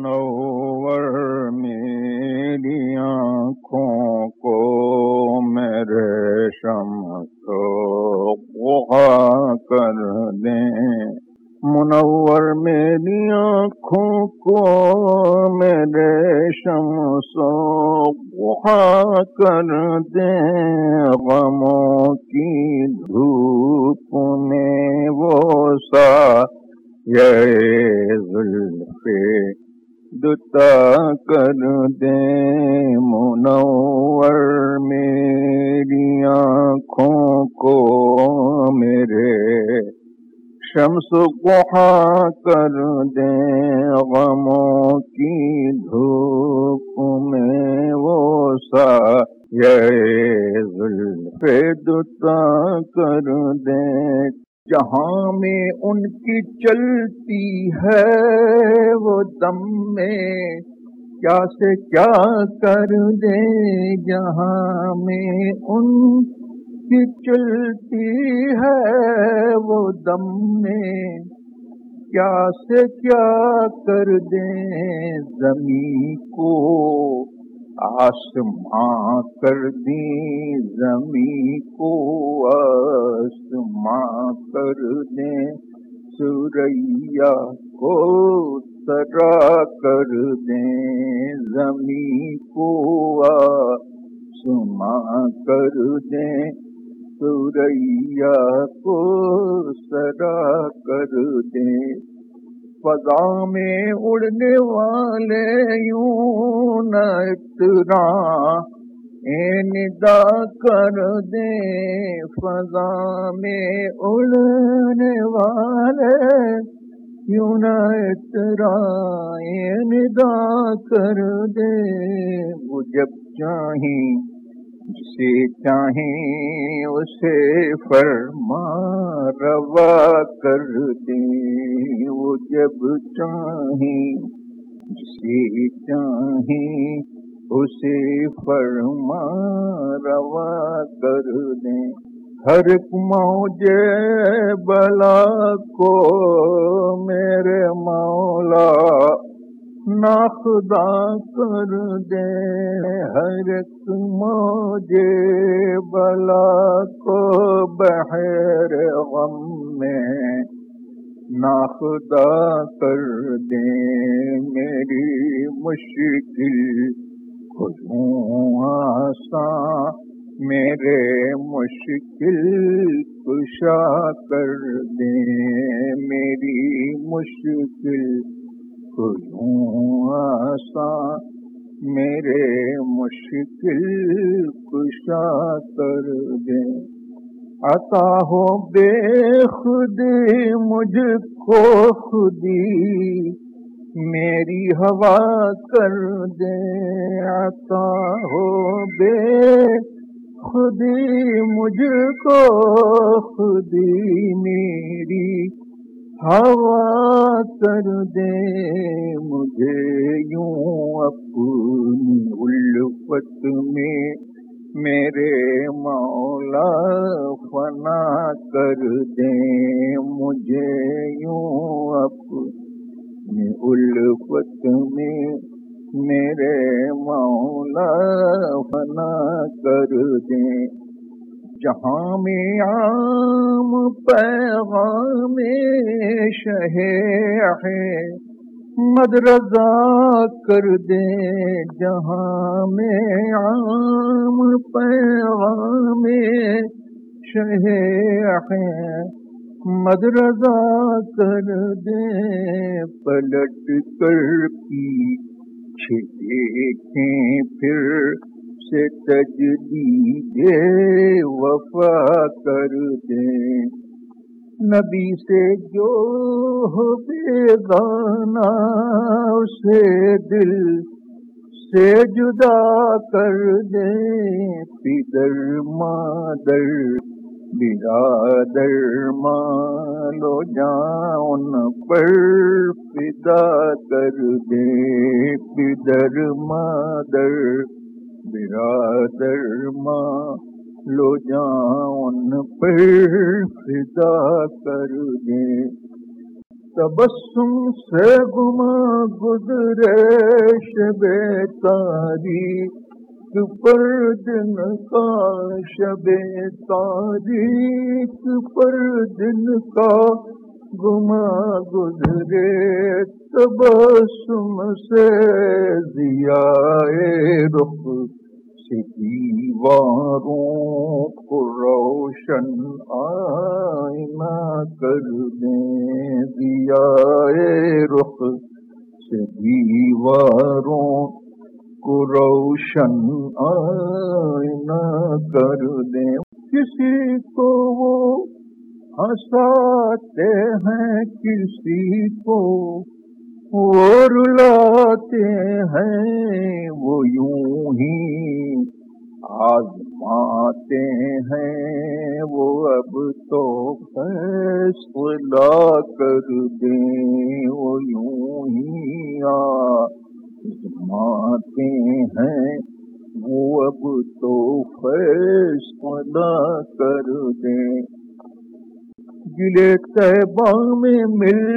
منور میری آنکھوں کو میرے شمس کر دیں منور میری آنکھوں کو میرے شمس کر دیں غموں کی دھوپ میں وہ سا زلف دتا کر دیں منور میری آنکھوں کو میرے شمس کو کر دیں غموں کی دھوپ میں وہ سا زلف دتا کر دیں جہاں میں ان کی چلتی ہے وہ دم میں۔ کیا سے کیا کر دے جہاں میں ان کی چلتی ہے وہ دم میں۔ کیا سے کیا کر دیں زمین کو۔ آسماں کر دیں زمین کو آسماں کر دیں سوریا کو، ترا کر دیں زمین کو۔ یوں اتنا اے ندا کر دے فضا میں اڑنے والے۔ یوں اترا اے ندا کر دے۔ وہ جب چاہیں، جسے چاہیں، اسے فرما روا کر دیں وہ جب چاہیں جسے چاہیں اسے فرما روا کر دیں۔ ہر موج بلا کو میرے مولا ناخدا کر دے۔ ہر ایک موجے بلا کو بحر غم میں ناخدا کر دے میری مشکل خودوں آسان میرے مشکل، کشا کر دے میری مشکل آسان میرے مشکل، کشا کر دے عطا ہو بے خودی مجھ کو خودی۔ میری ہوا کر دے، عطا ہو بے خودی، مجھ کو خودی۔ میری ہوا کر دے، مجھے یوں اپنی الفت میں میرے مولا فنا کر دے مجھے یوں اپنی الفت میں میرے مولا فنا کر دیں جہاں میں عام پیغام شہ ہے مدرزہ کر دے جہاں میں عام پیغام شہ ہے مدرزہ کر دے پلٹ کر پیچھے دیکھیں پھر سے تجدید وفا کر دیں۔ نبی سے جو بے گانا اسے دل سے جدا کر دیں پدر مادر، برادر مالو جان پر فدا کر دیں پدر مادر، برادر ماں لو جان پر فدا کر دیں تبسم سے گما گزرے شب تاریخ پر دن کا شب تاریخ پر دن کا گما گزرے تبسم سے دیا رخ دیواروں کو روشن آئینہ کر دیں دیا رخ سے دیواروں کو روشن آئینہ کر دیں کسی کو وہ ہنساتے ہیں، کسی کو وہ رلاتے ہیں۔ وہ یوں ہی آزماتے ہیں، وہ اب تو فیصلہ کر دیں، وہ یوں ہی آزماتے ہیں۔ وہ اب تو فیصلہ کر دیں۔ گلے طیبہ میں مل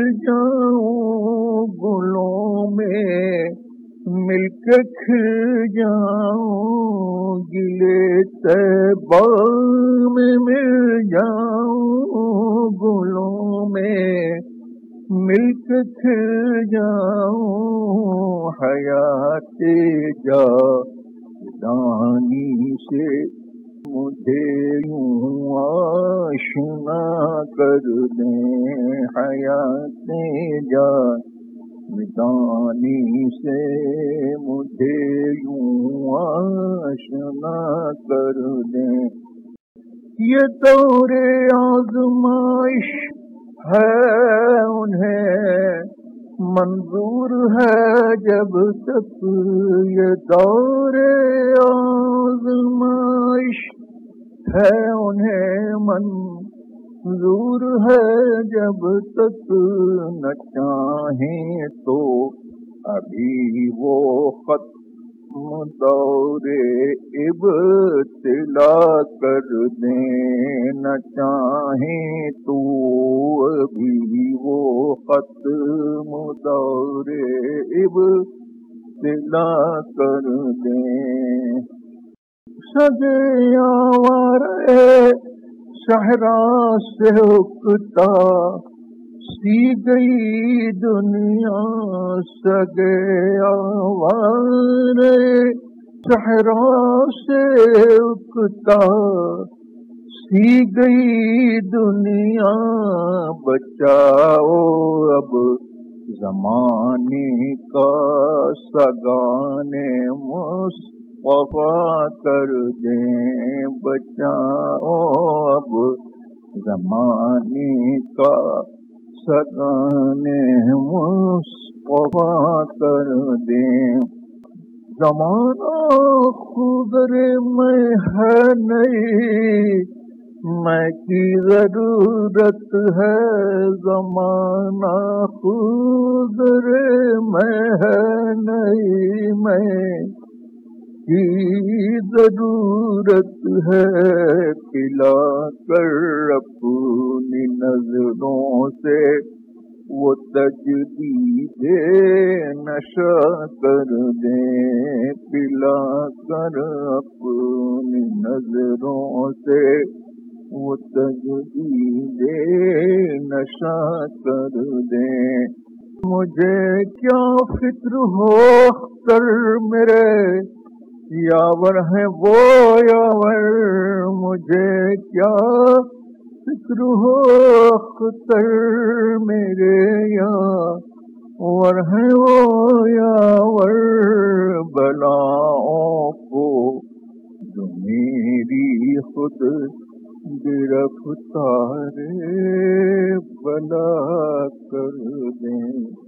مل کے کھل جاؤں گلے طیبہ میں مل جاؤں، گلوں میں مل کے کھل جاؤں حیات جا، دانی سے مجھے یوں آشنا یہ دور آزمائش ہے انہیں۔ منظور ہے جب تک یہ دور آزمائش ہے انہیں۔ من ضرور ہے جب تک نہ چاہیں تو ابھی وہ ختم دور ابتلا کر دیں نہ چاہیں تو ابھی وہ ختم دور ابتلا کر دیں صحرا سے اکتا سی گئی دنیا سگے آوار صحرا سے اکتا۔ سی گئی دنیا، بچاؤ اب زمانے کا سگانے مست کر دیں۔ بچاؤ اب زمانے کا سگانے وفا کر دیں زمانہ خدر میں ہے نہیں، میں کی ضرورت ہے؟ زمانہ خدر میں ہے نہیں، میں کی ضرورت ہے؟ پلا کر اپنی نظروں سے وہ تجدید نشہ کر دیں پلا کر اپنی نظروں سے وہ تجدید نشہ کر دیں مجھے کیا فکر ہو کر میرے؟ یاور ہے وہ یاور، مجھے کیا فکر ہو اختر میرے یا ور ہے وہ یا ور بلاؤں کو جو میری خود گرفتار بلا کر دیں۔ بس